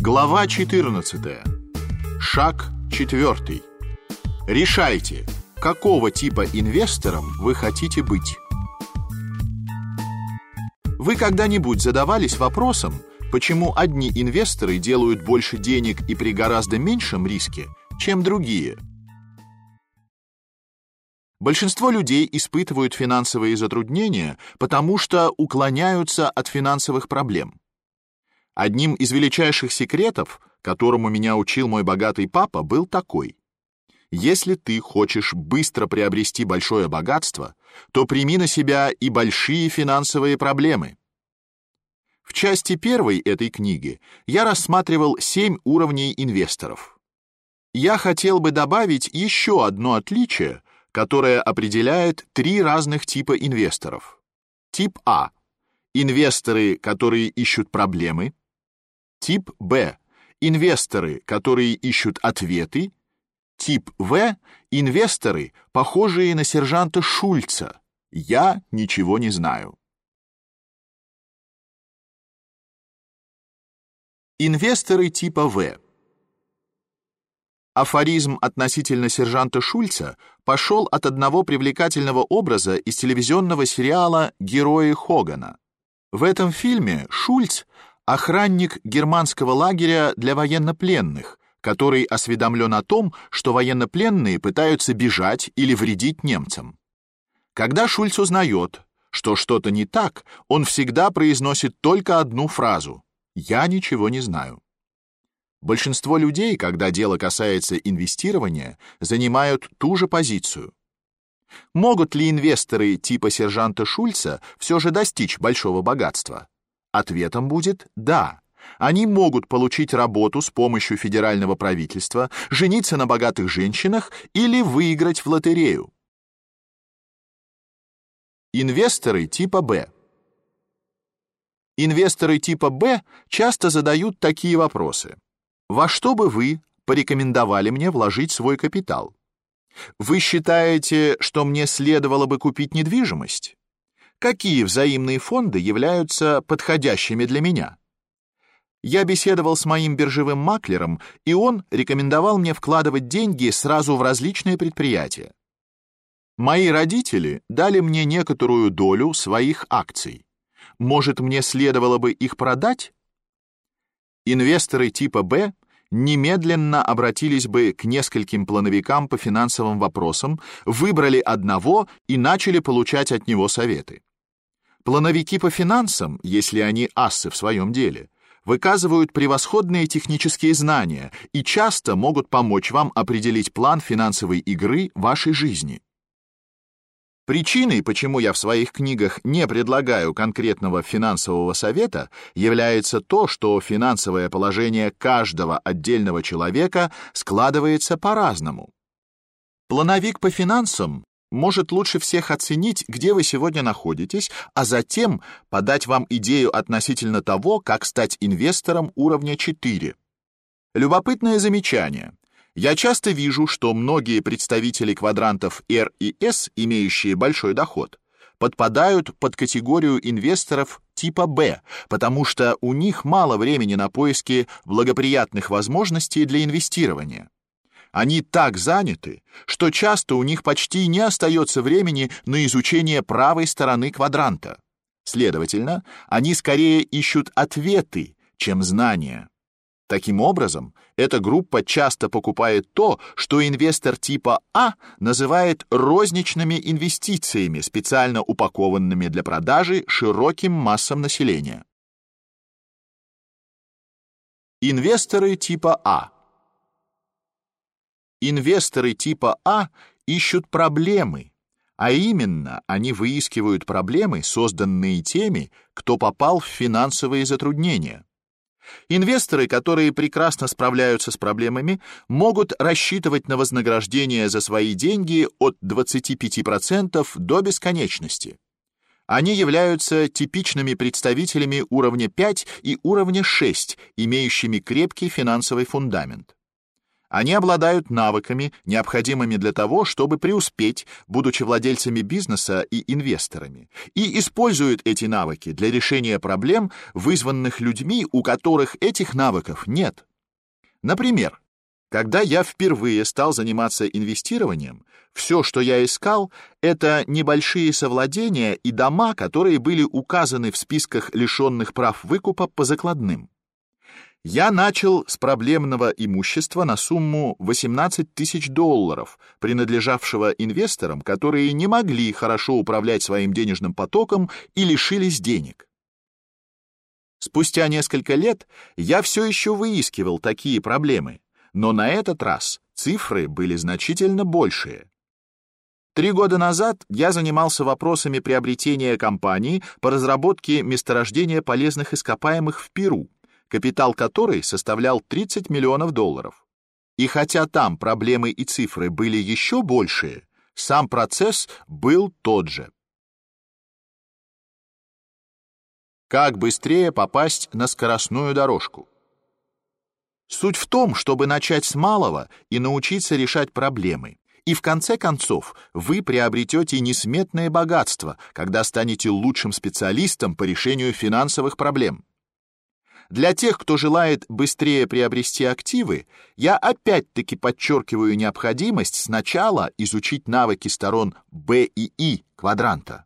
Глава 14. Шаг 4. Решайте, какого типа инвестором вы хотите быть. Вы когда-нибудь задавались вопросом, почему одни инвесторы делают больше денег и при гораздо меньшем риске, чем другие? Большинство людей испытывают финансовые затруднения, потому что уклоняются от финансовых проблем. Одним из величайших секретов, которому меня учил мой богатый папа, был такой: если ты хочешь быстро приобрести большое богатство, то прими на себя и большие финансовые проблемы. В части первой этой книги я рассматривал семь уровней инвесторов. Я хотел бы добавить еще одно отличие, которое определяет три разных типа инвесторов. Тип А инвесторы, которые ищут проблемы. Тип Б инвесторы, которые ищут ответы. Тип В инвесторы, похожие на сержанта Шульца. Я ничего не знаю. Инвесторы типа В. Афоризм относительно сержанта Шульца пошел от одного привлекательного образа из телевизионного сериала «Герои Хогана». В этом фильме Шульц — охранник германского лагеря для военнопленных, который осведомлен о том, что военнопленные пытаются бежать или вредить немцам. Когда Шульц узнает, что что-то не так, он всегда произносит только одну фразу я ничего не знаю. Большинство людей, когда дело касается инвестирования, занимают ту же позицию. Могут ли инвесторы типа сержанта Шульца все же достичь большого богатства? Ответом будет да. Они могут получить работу с помощью федерального правительства, жениться на богатых женщинах или выиграть в лотерею. Инвесторы типа Б. Инвесторы типа Б часто задают такие вопросы. Во что бы вы порекомендовали мне вложить свой капитал? Вы считаете, что мне следовало бы купить недвижимость? Какие взаимные фонды являются подходящими для меня? Я беседовал с моим биржевым маклером, и он рекомендовал мне вкладывать деньги сразу в различные предприятия. Мои родители дали мне некоторую долю своих акций. Может, мне следовало бы их продать? Инвесторы типа Б немедленно обратились бы к нескольким плановикам по финансовым вопросам, выбрали одного и начали получать от него советы. Плановики по финансам, если они ассы в своем деле, выказывают превосходные технические знания и часто могут помочь вам определить план финансовой игры вашей жизни. Причиной, почему я в своих книгах не предлагаю конкретного финансового совета, является то, что финансовое положение каждого отдельного человека складывается по-разному. Плановик по финансам может лучше всех оценить, где вы сегодня находитесь, а затем подать вам идею относительно того, как стать инвестором уровня 4. Любопытное замечание. Я часто вижу, что многие представители квадрантов R и S, имеющие большой доход, подпадают под категорию инвесторов типа Б, потому что у них мало времени на поиски благоприятных возможностей для инвестирования. Они так заняты, что часто у них почти не остается времени на изучение правой стороны квадранта. Следовательно, они скорее ищут ответы, чем знания. Таким образом, эта группа часто покупает то, что инвестор типа А называет розничными инвестициями, специально упакованными для продажи широким массам населения. Инвесторы типа А. Инвесторы типа А ищут проблемы, а именно, они выискивают проблемы, созданные теми, кто попал в финансовые затруднения. Инвесторы, которые прекрасно справляются с проблемами, могут рассчитывать на вознаграждение за свои деньги от 25% до бесконечности. Они являются типичными представителями уровня 5 и уровня 6, имеющими крепкий финансовый фундамент. Они обладают навыками, необходимыми для того, чтобы преуспеть, будучи владельцами бизнеса и инвесторами, и используют эти навыки для решения проблем, вызванных людьми, у которых этих навыков нет. Например, когда я впервые стал заниматься инвестированием, все, что я искал, это небольшие совладения и дома, которые были указаны в списках лишенных прав выкупа по закладным. Я начал с проблемного имущества на сумму 18 тысяч долларов, принадлежавшего инвесторам, которые не могли хорошо управлять своим денежным потоком и лишились денег. Спустя несколько лет я все еще выискивал такие проблемы, но на этот раз цифры были значительно большие. Три года назад я занимался вопросами приобретения компании по разработке месторождения полезных ископаемых в Перу, капитал которой составлял 30 миллионов долларов. И хотя там проблемы и цифры были еще большие, сам процесс был тот же. Как быстрее попасть на скоростную дорожку? Суть в том, чтобы начать с малого и научиться решать проблемы. И в конце концов вы приобретете несметное богатство, когда станете лучшим специалистом по решению финансовых проблем. Для тех, кто желает быстрее приобрести активы, я опять-таки подчеркиваю необходимость сначала изучить навыки сторон Б и И квадранта.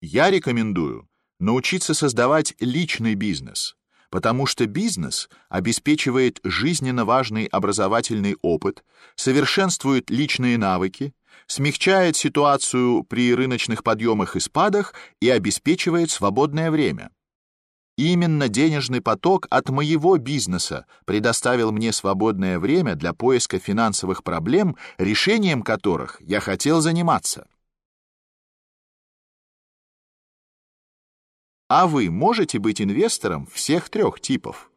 Я рекомендую научиться создавать личный бизнес, потому что бизнес обеспечивает жизненно важный образовательный опыт, совершенствует личные навыки, смягчает ситуацию при рыночных подъемах и спадах и обеспечивает свободное время. Именно денежный поток от моего бизнеса предоставил мне свободное время для поиска финансовых проблем, решением которых я хотел заниматься. А вы можете быть инвестором всех трех типов?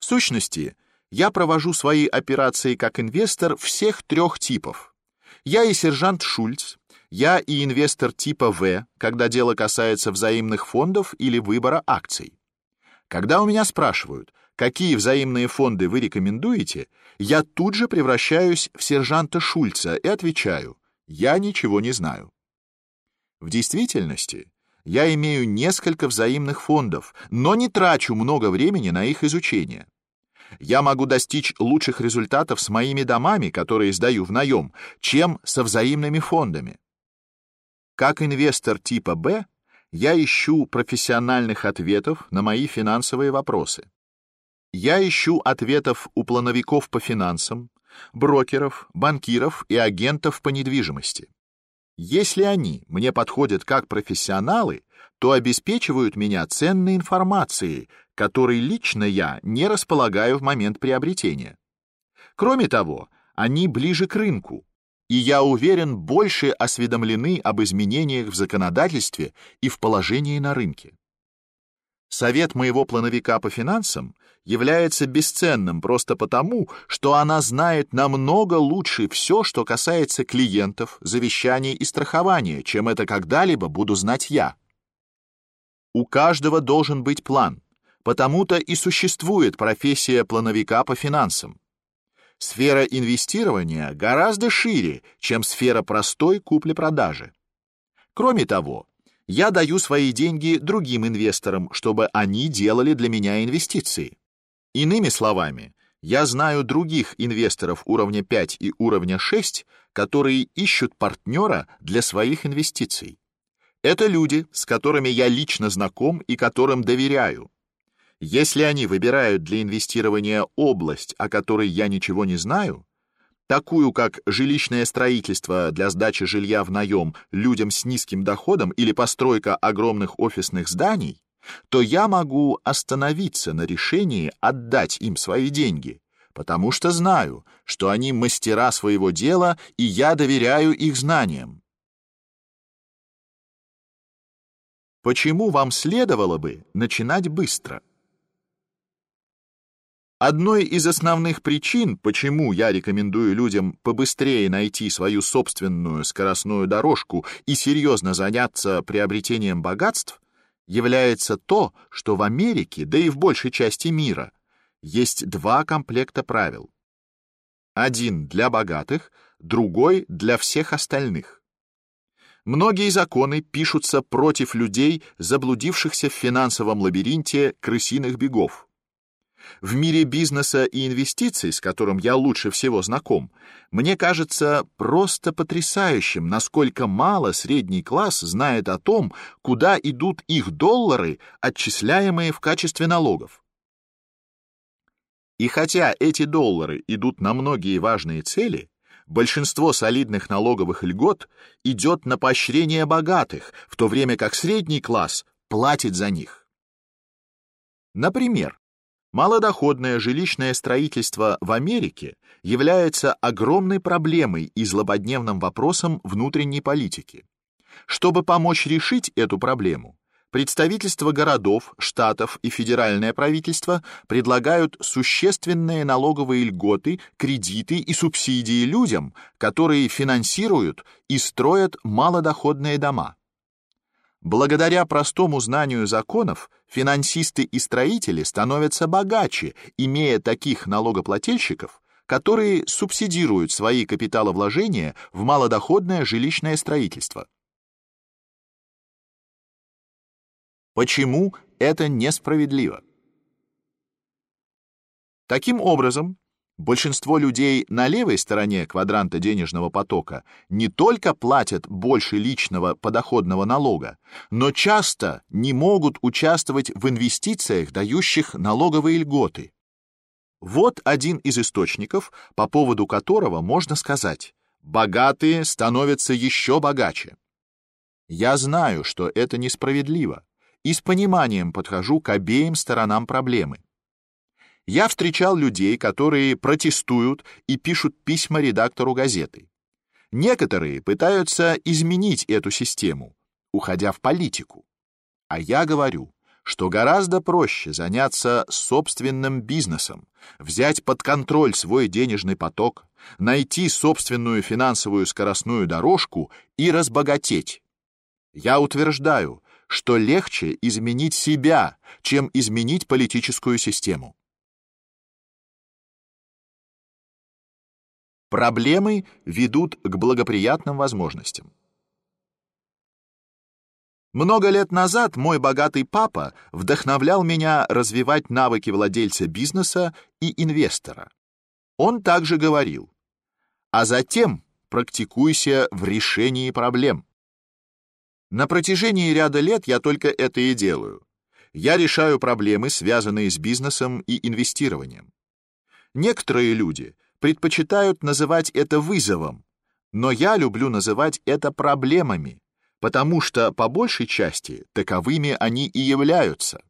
В сущности, я провожу свои операции как инвестор всех трех типов. Я и сержант Шульц, я и инвестор типа В, когда дело касается взаимных фондов или выбора акций. Когда у меня спрашивают, какие взаимные фонды вы рекомендуете, я тут же превращаюсь в сержанта Шульца и отвечаю: я ничего не знаю. В действительности, я имею несколько взаимных фондов, но не трачу много времени на их изучение. Я могу достичь лучших результатов с моими домами, которые сдаю в наем, чем со взаимными фондами. Как инвестор типа Б, я ищу профессиональных ответов на мои финансовые вопросы. Я ищу ответов у плановиков по финансам, брокеров, банкиров и агентов по недвижимости. Если они мне подходят как профессионалы, то обеспечивают меня ценной информацией, которой лично я не располагаю в момент приобретения. Кроме того, они ближе к рынку, и я уверен, больше осведомлены об изменениях в законодательстве и в положении на рынке. Совет моего плановика по финансам является бесценным просто потому, что она знает намного лучше все, что касается клиентов, завещаний и страхования, чем это когда-либо буду знать я. У каждого должен быть план, потому-то и существует профессия плановика по финансам. Сфера инвестирования гораздо шире, чем сфера простой купли-продажи. Кроме того, я даю свои деньги другим инвесторам, чтобы они делали для меня инвестиции. Иными словами, я знаю других инвесторов уровня 5 и уровня 6, которые ищут партнера для своих инвестиций. Это люди, с которыми я лично знаком и которым доверяю. Если они выбирают для инвестирования область, о которой я ничего не знаю, такую как жилищное строительство для сдачи жилья в наем людям с низким доходом или постройка огромных офисных зданий, то я могу остановиться на решении отдать им свои деньги, потому что знаю, что они мастера своего дела, и я доверяю их знаниям. Почему вам следовало бы начинать быстро? Одной из основных причин, почему я рекомендую людям побыстрее найти свою собственную скоростную дорожку и серьезно заняться приобретением богатств, является то, что в Америке, да и в большей части мира, есть два комплекта правил. Один для богатых, другой для всех остальных. Многие законы пишутся против людей, заблудившихся в финансовом лабиринте крысиных бегов. В мире бизнеса и инвестиций, с которым я лучше всего знаком, мне кажется просто потрясающим, насколько мало средний класс знает о том, куда идут их доллары, отчисляемые в качестве налогов. И хотя эти доллары идут на многие важные цели, большинство солидных налоговых льгот идет на поощрение богатых, в то время как средний класс платит за них. Например, Малодоходное жилищное строительство в Америке является огромной проблемой и злободневным вопросом внутренней политики. Чтобы помочь решить эту проблему, представительства городов, штатов и федеральное правительство предлагают существенные налоговые льготы, кредиты и субсидии людям, которые финансируют и строят малодоходные дома. Благодаря простому знанию законов финансисты и строители становятся богаче, имея таких налогоплательщиков, которые субсидируют свои капиталовложения в малодоходное жилищное строительство. Почему это несправедливо? Таким образом, Большинство людей на левой стороне квадранта денежного потока не только платят больше личного подоходного налога, но часто не могут участвовать в инвестициях, дающих налоговые льготы. Вот один из источников, по поводу которого можно сказать: богатые становятся еще богаче. Я знаю, что это несправедливо, и с пониманием подхожу к обеим сторонам проблемы. Я встречал людей, которые протестуют и пишут письма редактору газеты. Некоторые пытаются изменить эту систему, уходя в политику. А я говорю, что гораздо проще заняться собственным бизнесом, взять под контроль свой денежный поток, найти собственную финансовую скоростную дорожку и разбогатеть. Я утверждаю, что легче изменить себя, чем изменить политическую систему. Проблемы ведут к благоприятным возможностям. Много лет назад мой богатый папа вдохновлял меня развивать навыки владельца бизнеса и инвестора. Он также говорил: "А затем практикуйся в решении проблем". На протяжении ряда лет я только это и делаю. Я решаю проблемы, связанные с бизнесом и инвестированием. Некоторые люди предпочитают называть это вызовом, но я люблю называть это проблемами, потому что по большей части таковыми они и являются.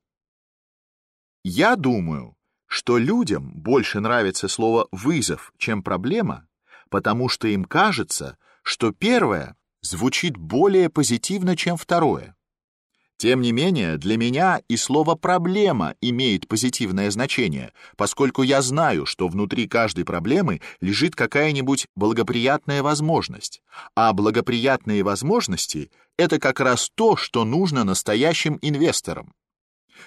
Я думаю, что людям больше нравится слово вызов, чем проблема, потому что им кажется, что первое звучит более позитивно, чем второе. Тем не менее, для меня и слово «проблема» имеет позитивное значение, поскольку я знаю, что внутри каждой проблемы лежит какая-нибудь благоприятная возможность, а благоприятные возможности — это как раз то, что нужно настоящим инвесторам.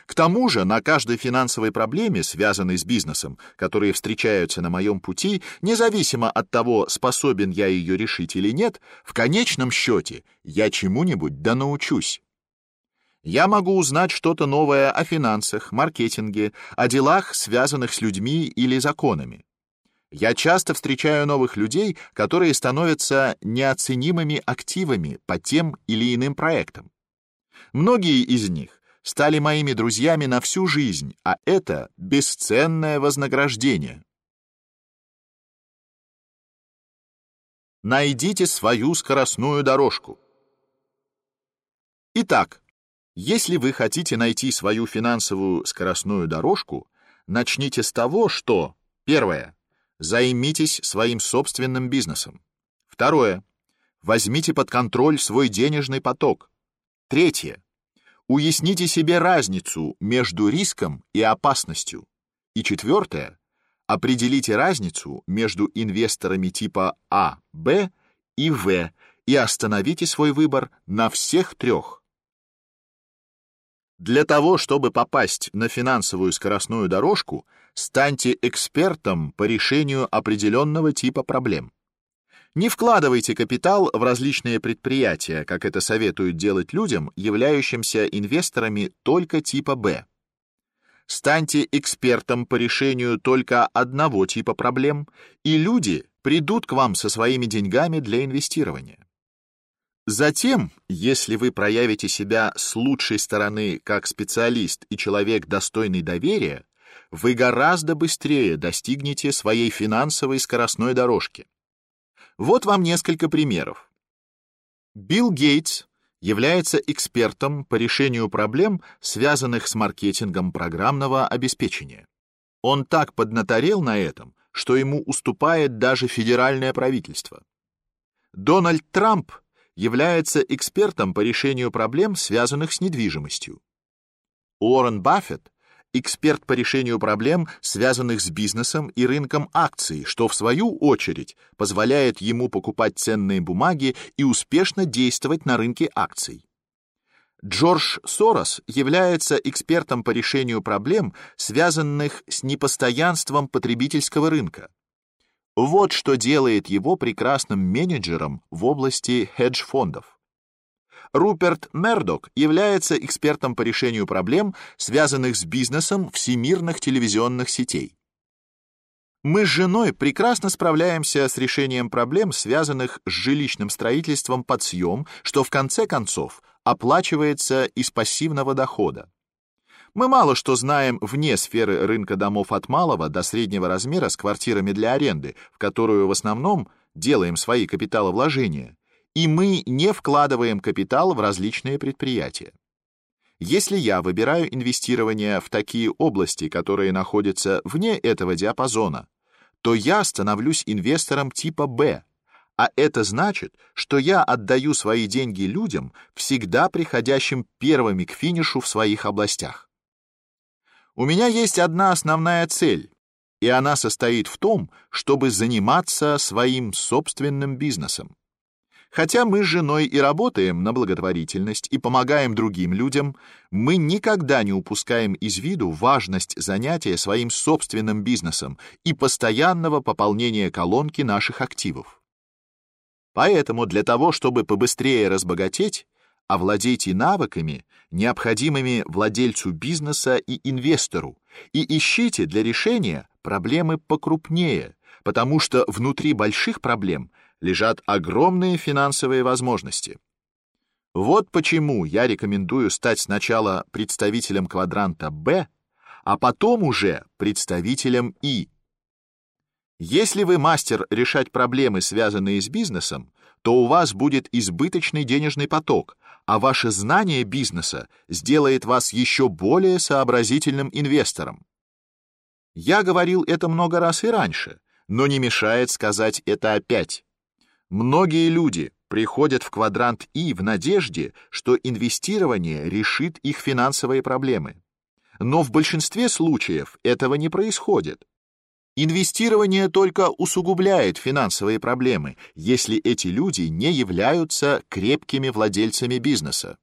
К тому же на каждой финансовой проблеме, связанной с бизнесом, которые встречаются на моем пути, независимо от того, способен я ее решить или нет, в конечном счете я чему-нибудь да научусь. Я могу узнать что-то новое о финансах, маркетинге, о делах, связанных с людьми или законами. Я часто встречаю новых людей, которые становятся неоценимыми активами по тем или иным проектам. Многие из них стали моими друзьями на всю жизнь, а это бесценное вознаграждение. Найдите свою скоростную дорожку. Итак, если вы хотите найти свою финансовую скоростную дорожку, начните с того, что первое займитесь своим собственным бизнесом. Второе возьмите под контроль свой денежный поток. Третье уясните себе разницу между риском и опасностью. И четвертое определите разницу между инвесторами типа А, Б и В и остановите свой выбор на всех трех. Для того, чтобы попасть на финансовую скоростную дорожку, Станьте экспертом по решению определенного типа проблем. Не вкладывайте капитал в различные предприятия, как это советуют делать людям, являющимся инвесторами только типа Б. Станьте экспертом по решению только одного типа проблем, и люди придут к вам со своими деньгами для инвестирования. Затем, если вы проявите себя с лучшей стороны как специалист и человек достойный доверия, вы гораздо быстрее достигнете своей финансовой скоростной дорожки. Вот вам несколько примеров. Билл Гейтс является экспертом по решению проблем, связанных с маркетингом программного обеспечения. Он так поднаторел на этом, что ему уступает даже федеральное правительство. Дональд Трамп является экспертом по решению проблем, связанных с недвижимостью. Уоррен Баффет эксперт по решению проблем, связанных с бизнесом и рынком акций, что в свою очередь позволяет ему покупать ценные бумаги и успешно действовать на рынке акций. Джордж Сорос является экспертом по решению проблем, связанных с непостоянством потребительского рынка. Вот что делает его прекрасным менеджером в области хедж-фондов. Руперт Мердок является экспертом по решению проблем, связанных с бизнесом всемирных телевизионных сетей. Мы с женой прекрасно справляемся с решением проблем, связанных с жилищным строительством под съем, что в конце концов оплачивается из пассивного дохода. Мы мало что знаем вне сферы рынка домов от малого до среднего размера с квартирами для аренды, в которую в основном делаем свои капиталовложения, и мы не вкладываем капитал в различные предприятия. Если я выбираю инвестирование в такие области, которые находятся вне этого диапазона, то я становлюсь инвестором типа Б, а это значит, что я отдаю свои деньги людям, всегда приходящим первыми к финишу в своих областях. У меня есть одна основная цель, и она состоит в том, чтобы заниматься своим собственным бизнесом. Хотя мы с женой и работаем на благотворительность и помогаем другим людям, мы никогда не упускаем из виду важность занятия своим собственным бизнесом и постоянного пополнения колонки наших активов. Поэтому для того, чтобы побыстрее разбогатеть, овладейте навыками, необходимыми владельцу бизнеса и инвестору, и ищите для решения проблемы покрупнее, потому что внутри больших проблем лежат огромные финансовые возможности. Вот почему я рекомендую стать сначала представителем квадранта Б, а потом уже представителем И. Если вы мастер решать проблемы, связанные с бизнесом, то у вас будет избыточный денежный поток, а ваше знание бизнеса сделает вас еще более сообразительным инвестором. Я говорил это много раз и раньше, но не мешает сказать это опять. Многие люди приходят в квадрант И в надежде, что инвестирование решит их финансовые проблемы. Но в большинстве случаев этого не происходит. Инвестирование только усугубляет финансовые проблемы, если эти люди не являются крепкими владельцами бизнеса.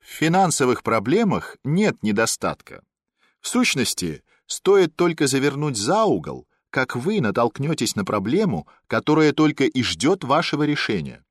В финансовых проблемах нет недостатка. В сущности, стоит только завернуть за угол, как вы натолкнетесь на проблему, которая только и ждет вашего решения.